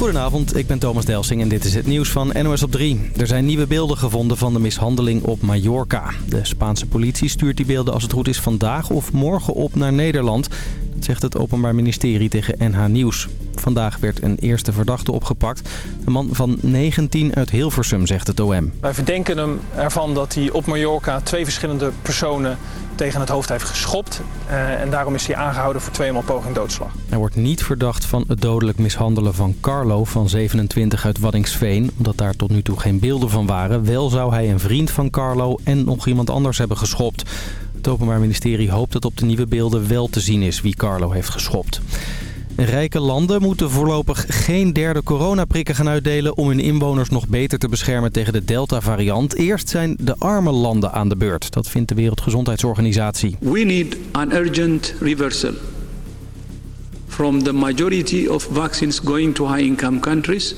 Goedenavond, ik ben Thomas Delsing en dit is het nieuws van NOS op 3. Er zijn nieuwe beelden gevonden van de mishandeling op Mallorca. De Spaanse politie stuurt die beelden als het goed is vandaag of morgen op naar Nederland. Zegt het Openbaar Ministerie tegen NH Nieuws. Vandaag werd een eerste verdachte opgepakt. Een man van 19 uit Hilversum, zegt het OM. Wij verdenken hem ervan dat hij op Mallorca twee verschillende personen tegen het hoofd heeft geschopt. Uh, en daarom is hij aangehouden voor tweemaal poging doodslag. Hij wordt niet verdacht van het dodelijk mishandelen van Carlo van 27 uit Waddingsveen. Omdat daar tot nu toe geen beelden van waren. Wel zou hij een vriend van Carlo en nog iemand anders hebben geschopt. Het Openbaar Ministerie hoopt dat op de nieuwe beelden wel te zien is wie Carlo heeft geschopt. Rijke landen moeten voorlopig geen derde coronaprikken gaan uitdelen... om hun inwoners nog beter te beschermen tegen de Delta-variant. Eerst zijn de arme landen aan de beurt. Dat vindt de Wereldgezondheidsorganisatie. We need an urgent reversal from the majority of vaccines going to high-income countries...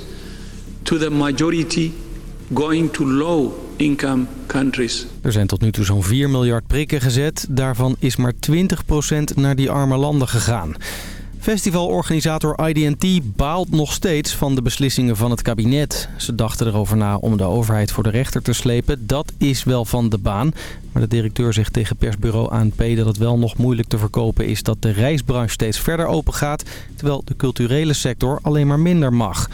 to the majority going to low-income countries. Er zijn tot nu toe zo'n 4 miljard prikken gezet. Daarvan is maar 20% naar die arme landen gegaan. Festivalorganisator IDT baalt nog steeds van de beslissingen van het kabinet. Ze dachten erover na om de overheid voor de rechter te slepen. Dat is wel van de baan. Maar de directeur zegt tegen persbureau ANP dat het wel nog moeilijk te verkopen is dat de reisbranche steeds verder open gaat. Terwijl de culturele sector alleen maar minder mag.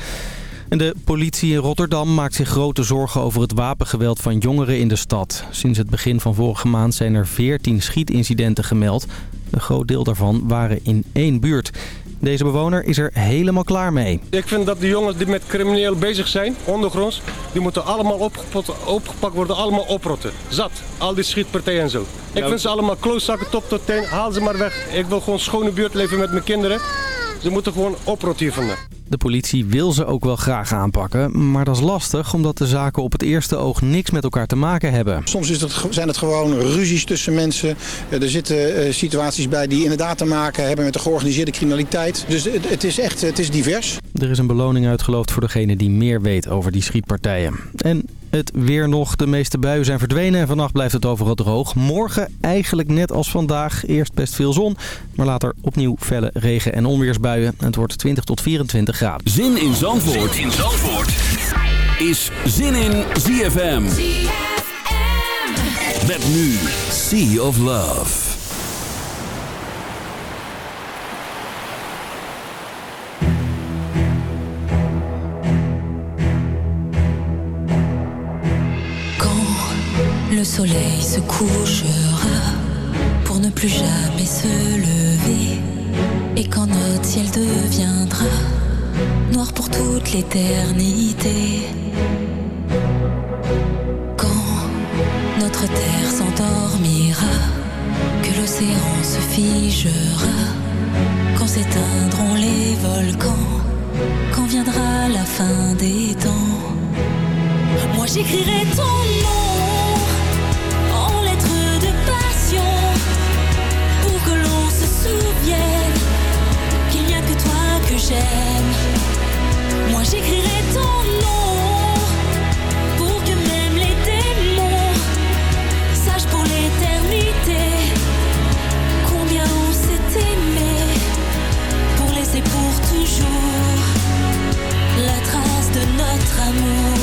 En de politie in Rotterdam maakt zich grote zorgen over het wapengeweld van jongeren in de stad. Sinds het begin van vorige maand zijn er 14 schietincidenten gemeld. Een groot deel daarvan waren in één buurt. Deze bewoner is er helemaal klaar mee. Ik vind dat de jongens die met crimineel bezig zijn, ondergronds, die moeten allemaal opgepakt worden, allemaal oprotten. Zat, al die schietpartijen en zo. Ik vind ze allemaal klooszakken top tot teen, haal ze maar weg. Ik wil gewoon schone buurt leven met mijn kinderen. Ze moeten gewoon oprotten hier vandaan. De politie wil ze ook wel graag aanpakken, maar dat is lastig omdat de zaken op het eerste oog niks met elkaar te maken hebben. Soms is het, zijn het gewoon ruzies tussen mensen. Eh, er zitten eh, situaties bij die inderdaad te maken hebben met de georganiseerde criminaliteit. Dus het, het is echt het is divers. Er is een beloning uitgeloofd voor degene die meer weet over die schietpartijen. En het weer nog. De meeste buien zijn verdwenen en vannacht blijft het overal droog. Morgen eigenlijk net als vandaag. Eerst best veel zon, maar later opnieuw felle regen- en onweersbuien. Het wordt 20 tot 24 graden. Zin in Zandvoort, zin in Zandvoort. is Zin in ZFM. ZFM. Met nu Sea of Love. Le soleil se couchera pour ne plus jamais se lever. Et quand notre ciel deviendra noir pour toute l'éternité. Quand notre terre s'endormira, que l'océan se figera. Quand s'éteindront les volcans, quand viendra la fin des temps. Moi j'écrirai ton nom j'aime. Moi j'écrirai ton nom pour que même les démons sachent pour l'éternité combien on s'est aimé pour laisser pour toujours la trace de notre amour.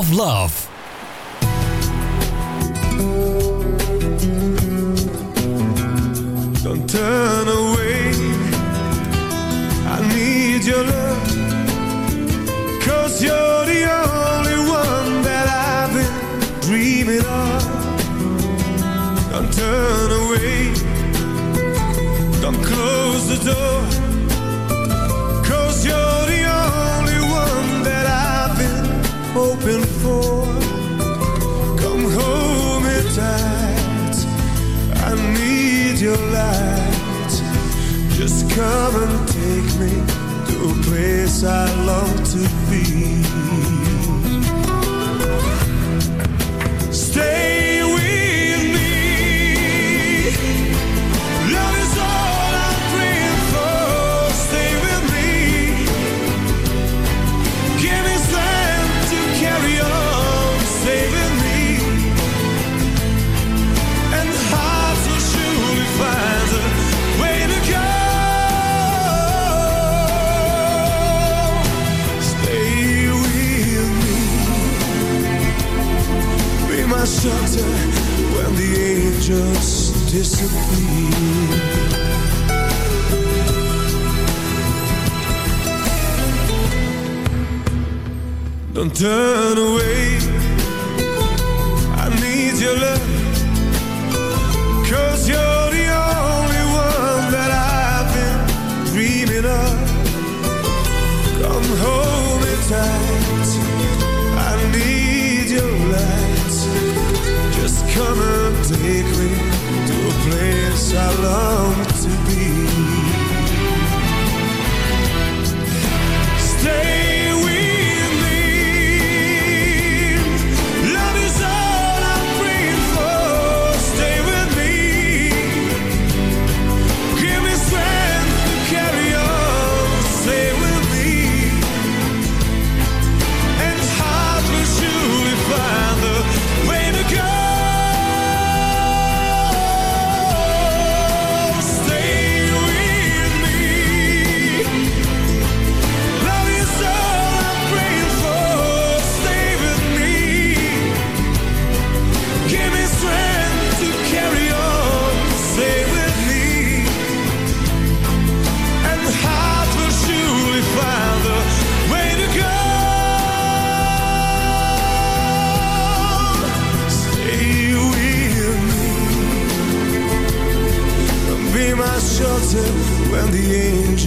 Of Love. Disappear. Don't turn away.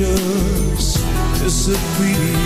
Angels disappear.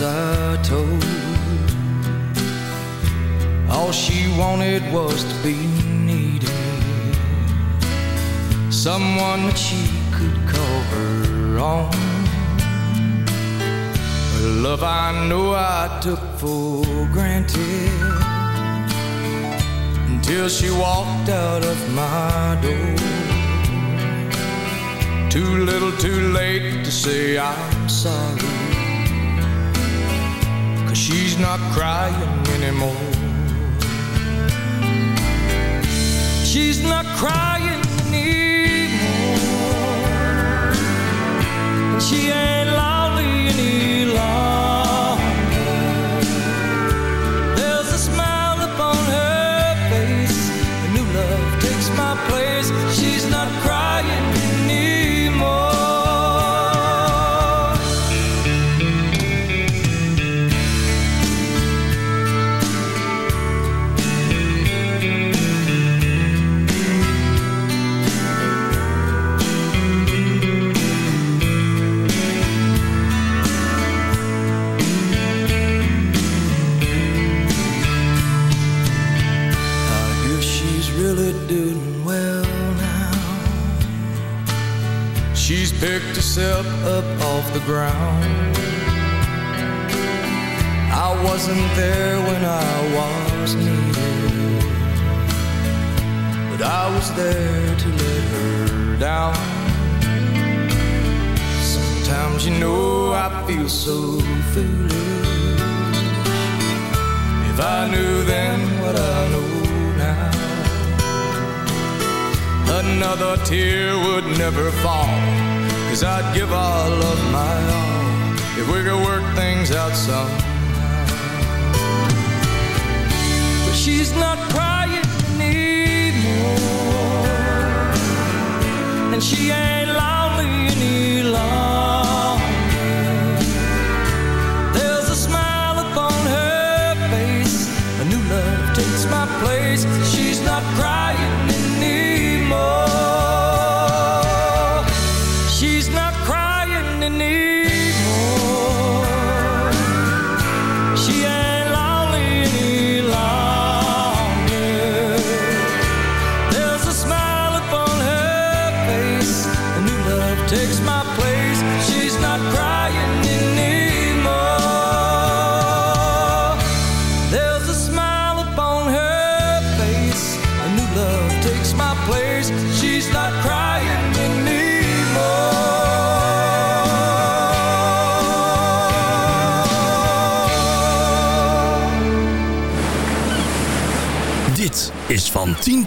I told. All she wanted was to be needed. Someone that she could call her own. Her love I know I took for granted until she walked out of my door. Too little, too late to say I'm sorry. Not crying anymore. She's not crying up off the ground. I wasn't there when I was needed, but I was there to let her down. Sometimes you know I feel so foolish. If I knew then what I know now, another tear would never fall. Cause I'd give all of my all if we could work things out somehow. But she's not crying anymore, and she ain't lonely any longer.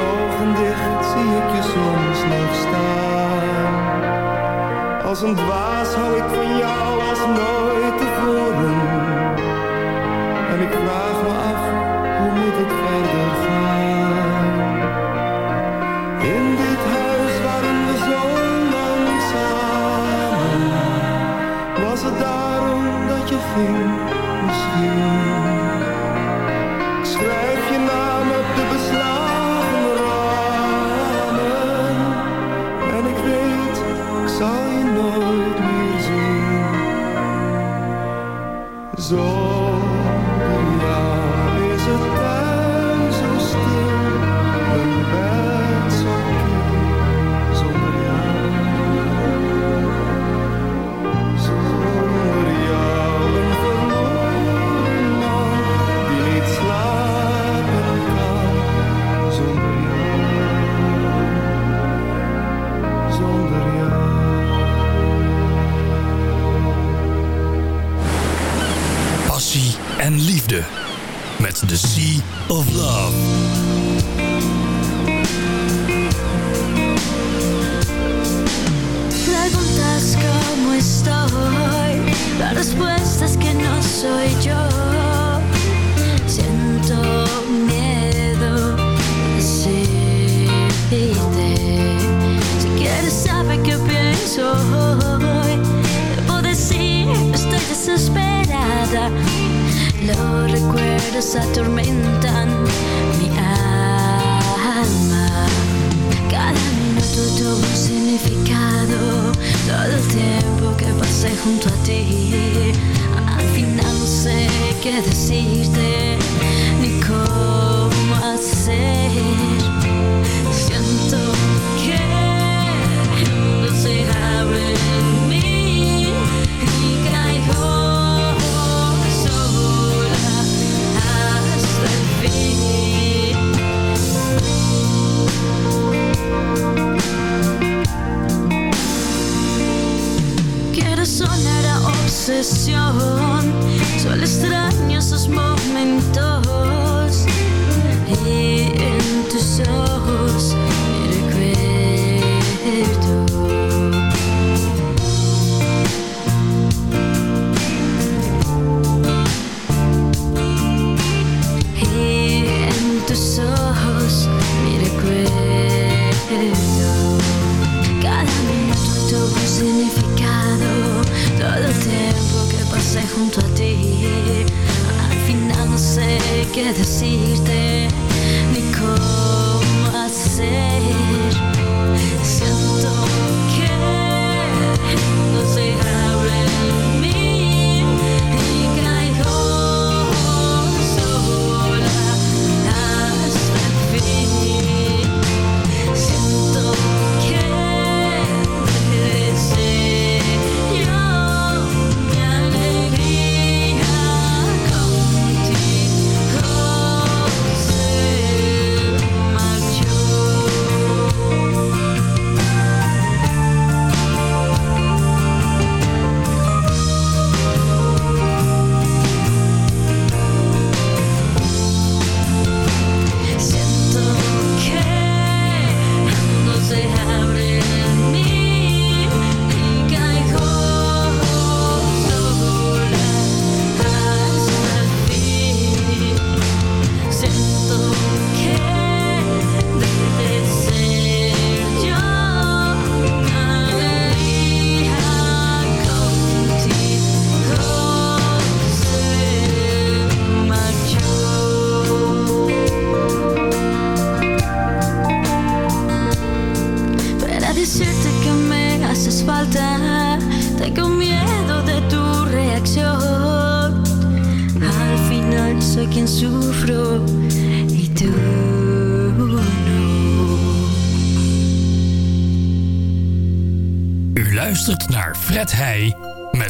ogen dicht zie ik je soms nog staan. Als een dwaas hou ik van jou als nooit tevoren. En ik vraag me af, hoe moet het verder gaan? In dit huis waren we zo lang samen. Was het daarom dat je ging? The Sea of Love. Preguntas cómo estoy, la respuesta es que no soy yo. atormentan mi alma. Cada minuto tuvo un significado, todo el tiempo que pasé junto a ti. Al final no sé qué decirte ni cómo hacer. obsesión. Solo extraño esos momentos y en tus ojos me recuerdo. que decirte.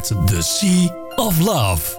The Sea of Love.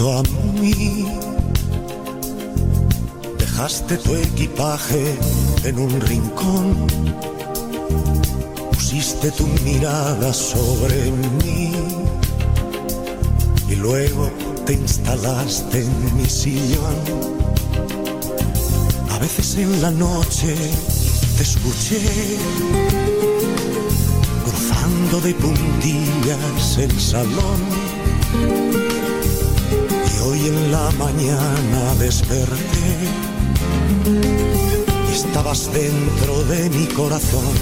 a mí, dejaste tu equipaje en un rincón, pusiste tu mirada sobre mí y luego te instalaste en mi sillón. A veces en la noche te escuché cruzando de puntillas el salón. Hoy en la mañana desperté estabas dentro de mi corazón.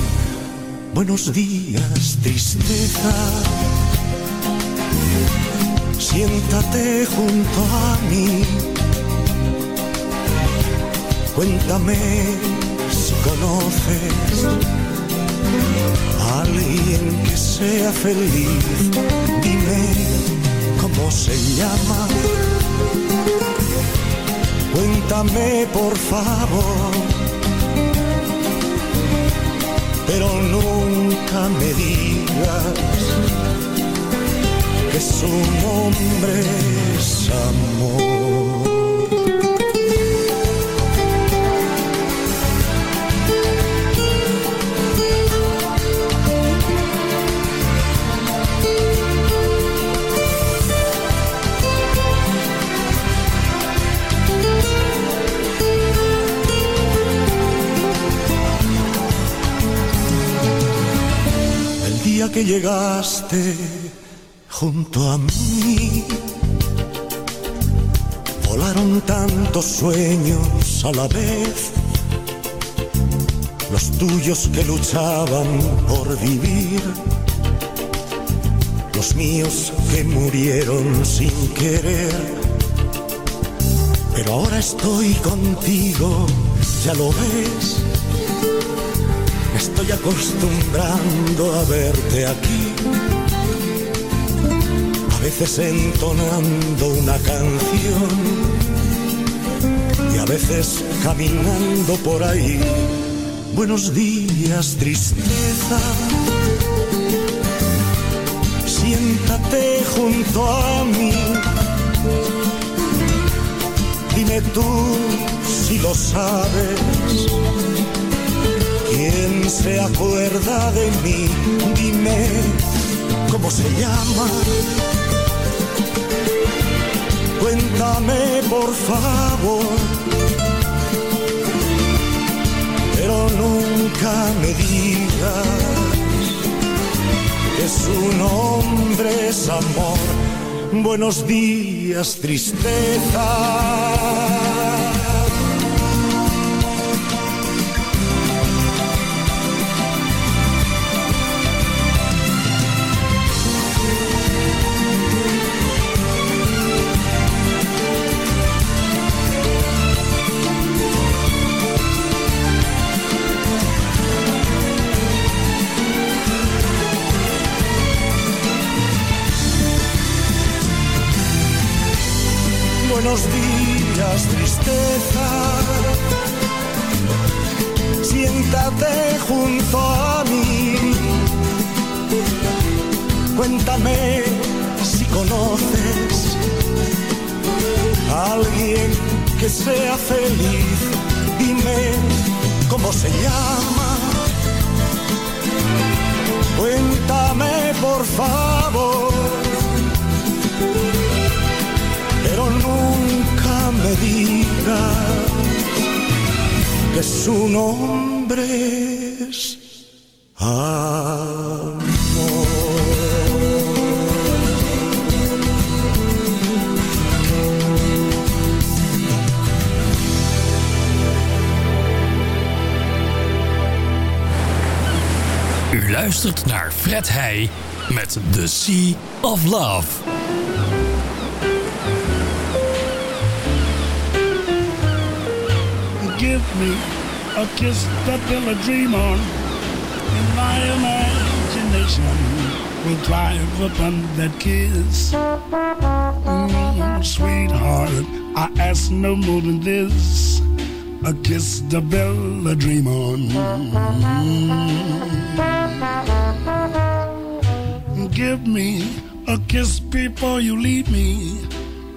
Buenos días, tristeza. Siéntate junto a mí. Cuéntame si conoces alguien que sea feliz, dime cómo se llama. Cuéntame por favor, pero nunca me digas que su nombre es amor. Que llegaste junto a mí, volaron tantos sueños a la vez, los tuyos que luchaban por vivir, los míos que murieron sin querer. Pero ahora estoy contigo, ya lo ves. Acostumbrando a verte aquí. A veces entonando una canción y a veces caminando por ahí Buenos días, tristeza. Siéntate junto a mí. Dime tú si lo sabes. ¿Quién se acuerda de mí? Dime cómo se llama. Cuéntame por favor pero nunca me digas que su nombre es amor. Buenos días, tristeza. Siéntate junto a mí. Cuéntame si conoces a alguien que sea feliz. Dime cómo se llama. Cuéntame por favor pero nunca me digas que su nombre es amor. U luistert naar Fred Heij met The Sea of Love. give me a kiss that a dream on. In my imagination will thrive upon that kiss. Mm, sweetheart, I ask no more than this. A kiss to build a dream on. Mm. Give me a kiss before you leave me.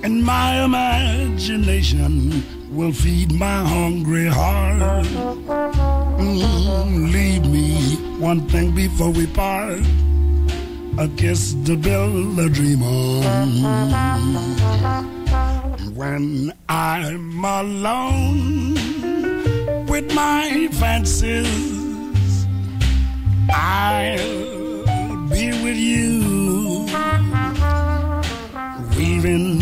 In my imagination will feed my hungry heart. Mm, leave me one thing before we part. A kiss to build a dream on. When I'm alone with my fancies, I'll be with you, weaving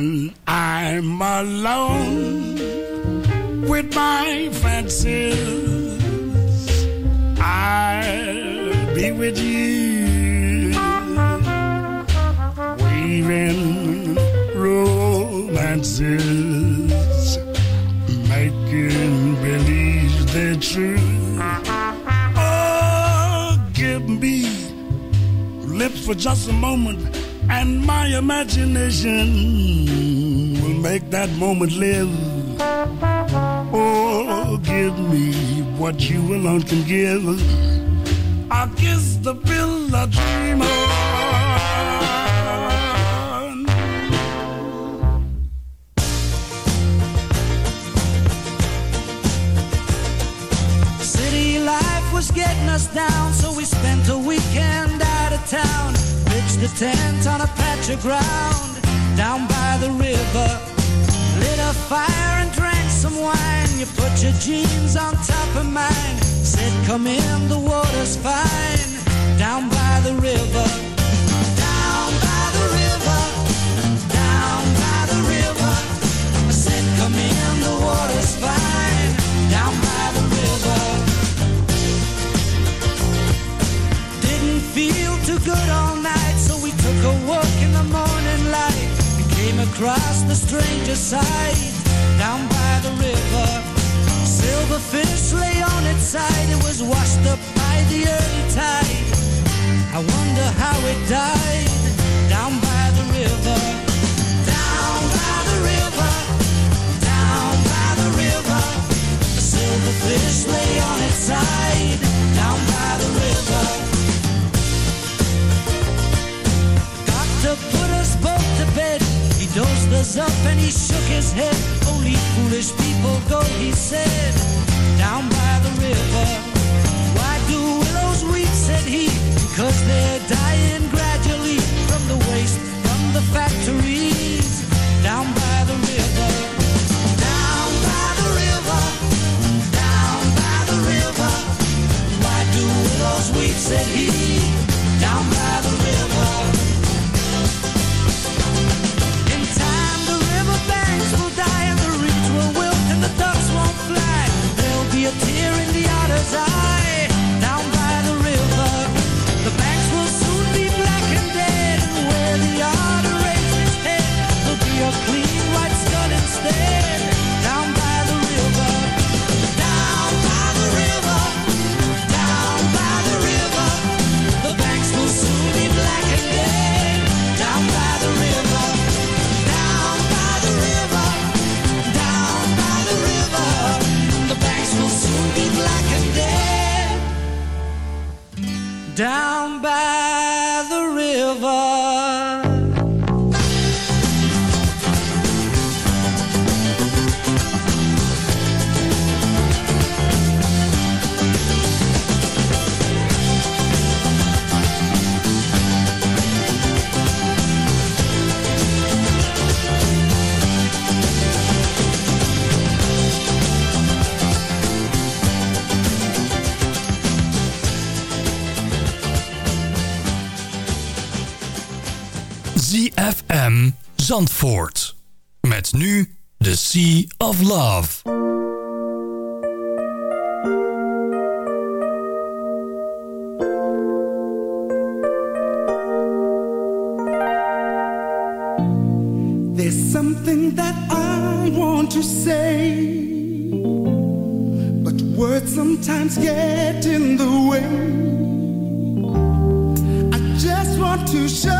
When I'm alone with my fancies. I'll be with you, weaving romances, making believe they're true. Oh, give me lips for just a moment and my imagination will make that moment live. Oh, give me what you alone can give. I kiss the pill I dream on. City life was getting us down, so we spent a weekend out of town. Pitched a tent on a patch of ground down by the river. Lit a fire and drank some wine. You put your jeans on top of mine. Said, Come in, the water's fine. Down by the river. Down by the river. Down by the river. I said, Come in, the water's fine. Down by the river. Didn't feel too good all across the stranger side down by the river. Silverfish lay on its side, it was washed up by the early tide. I wonder how it died down by go, ZFM Zandvoort. Met nu The Sea of Love. There's something that I want to say, but words sometimes get in the way. I just want to show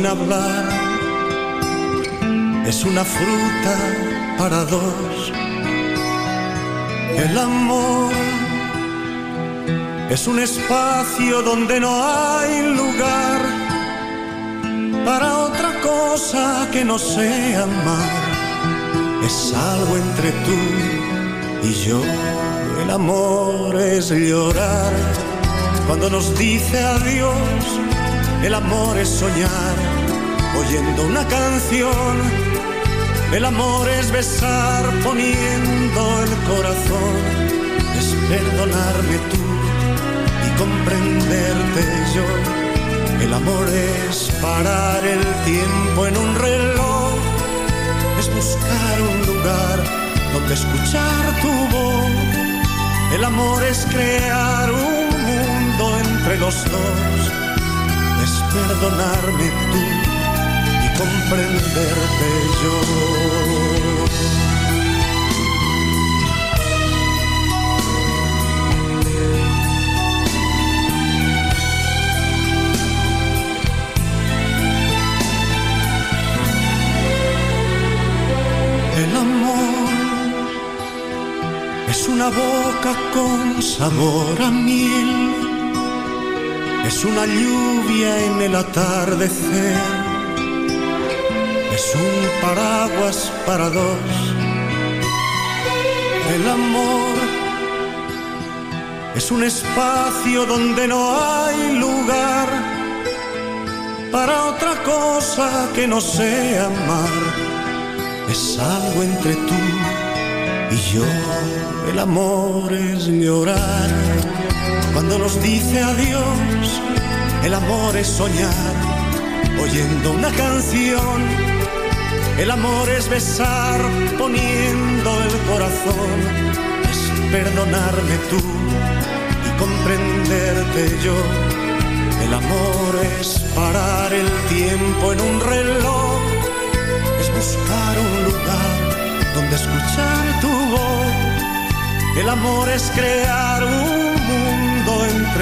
Sin hablar. Es una fruta para dos. El amor es un espacio donde no hay lugar para otra cosa que no sea amar. Es algo entre tú y yo. El amor es llorar cuando nos dice adiós el amor es soñar oyendo una canción. El amor es besar poniendo el corazón. Es perdonarme tú y comprenderte yo. El amor es parar el tiempo en un reloj. Es buscar un lugar donde escuchar tu voz. El amor es crear un mundo entre los dos perdonarme tú comprenderte yo. El amor es una boca con sabor a miel es una lluvia en el atardecer, es un paraguas para dos. El amor es un espacio donde no hay lugar para otra cosa que no sea amar. Es algo entre tú y yo. El amor es llorar cuando nos dice adiós, el amor es soñar, oyendo una canción. El amor es besar, poniendo el corazón. Es perdonarme tú y comprenderte yo. El amor es parar el tiempo en un reloj. Es buscar un lugar donde escuchar tu voz. El amor es crear un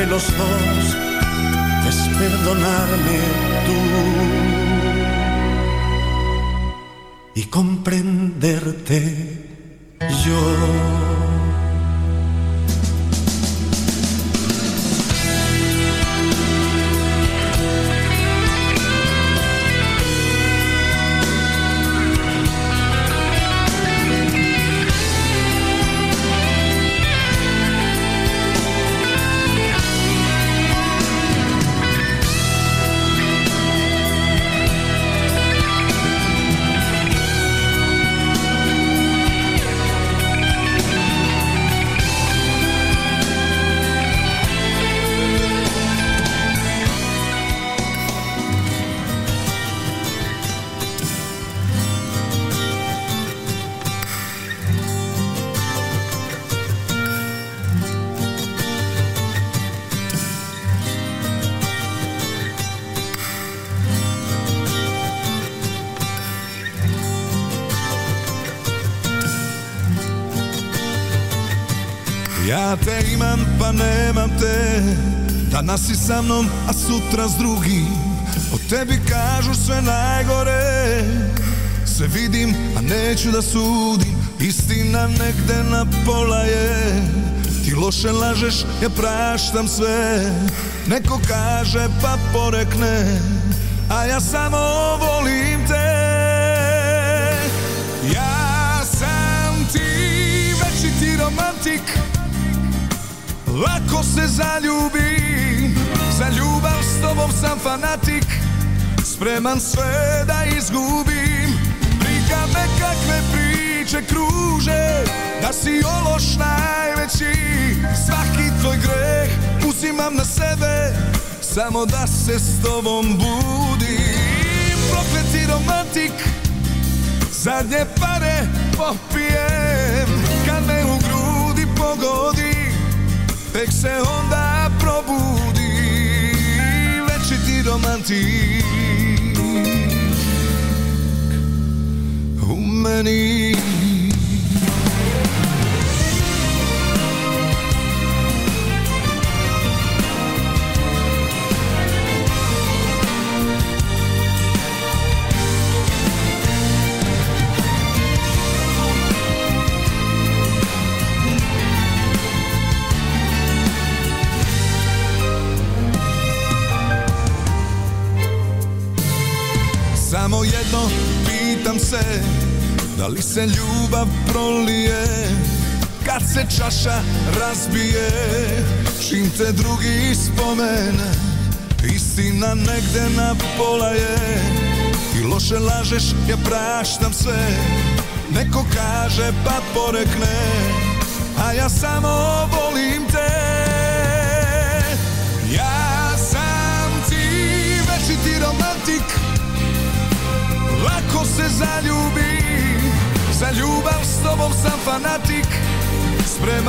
los dos es perdonarme tú comprenderte yo. Danas si sa mnom, a sutra s drugim. O tebi kažu sve najgore. Sve vidim, a neću da sudim. Istina negde na pola je. Ti loše lažeš, ja praštam sve. Neko kaže pa porekne A ja samo volim te. Ja sam ti večiti romantik. Lako se zaljubim Za ljubav s tobom sam fanatik. Spreman sve da izgubim. Briga me kakve priče kruže Da si ološ najveći. Svaki tvoj greh uzimam na sebe Samo da se s tobom budim. Prokleti romantik Zadnje pare popijem. Kad me u grudi pogodi Tek se onda probudi romantiek. Hoe. Samo jedno pitam se Da li se ljubav prolije? Kad se čaša razbije Čim te drugi spomene Istina negde na pola je Ti loše lažeš, ja praštam sve Neko kaže pa porekne A ja samo volim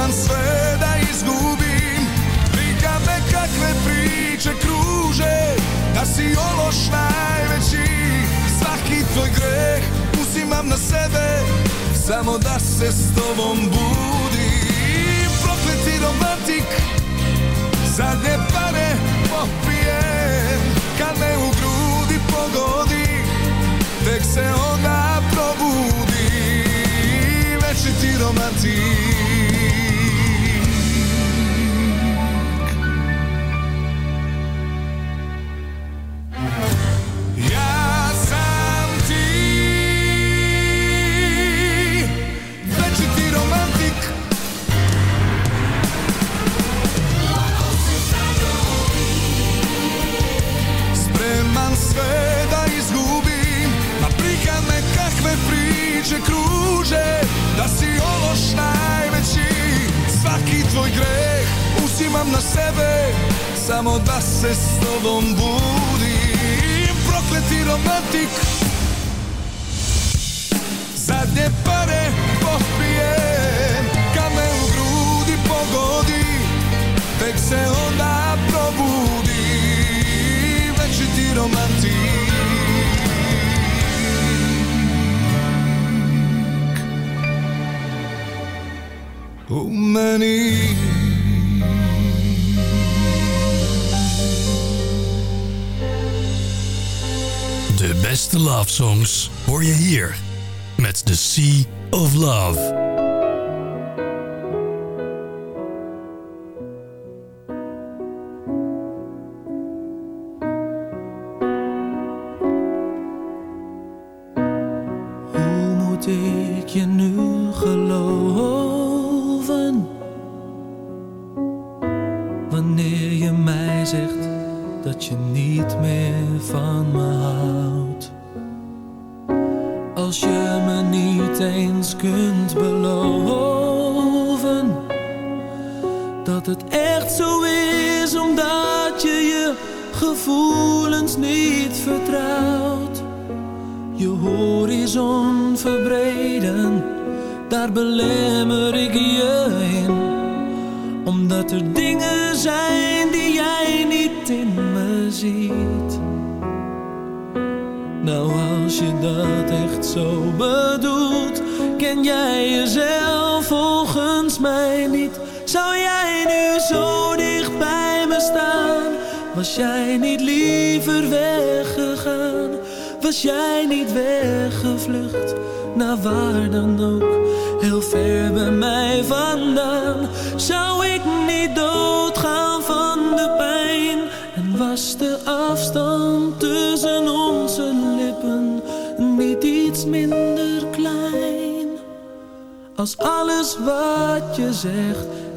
Spreman sve da izgubim. Briga me kakve priče kruže Da si ološ najveći. Svaki tvoj greh uzimam na sebe Samo da se s tobom budim. Prokleti romantik Zadnje pare popijem. Kad me u grudi pogodi Tek se onda probudi Večiti romantik Samo da se s tobom budim Prokleti romantik Zadnje pare popijem Kad me u grudi pogodi Tek se onda probudi Večiti romantik U beste love songs hoor je hier met The Sea of Love.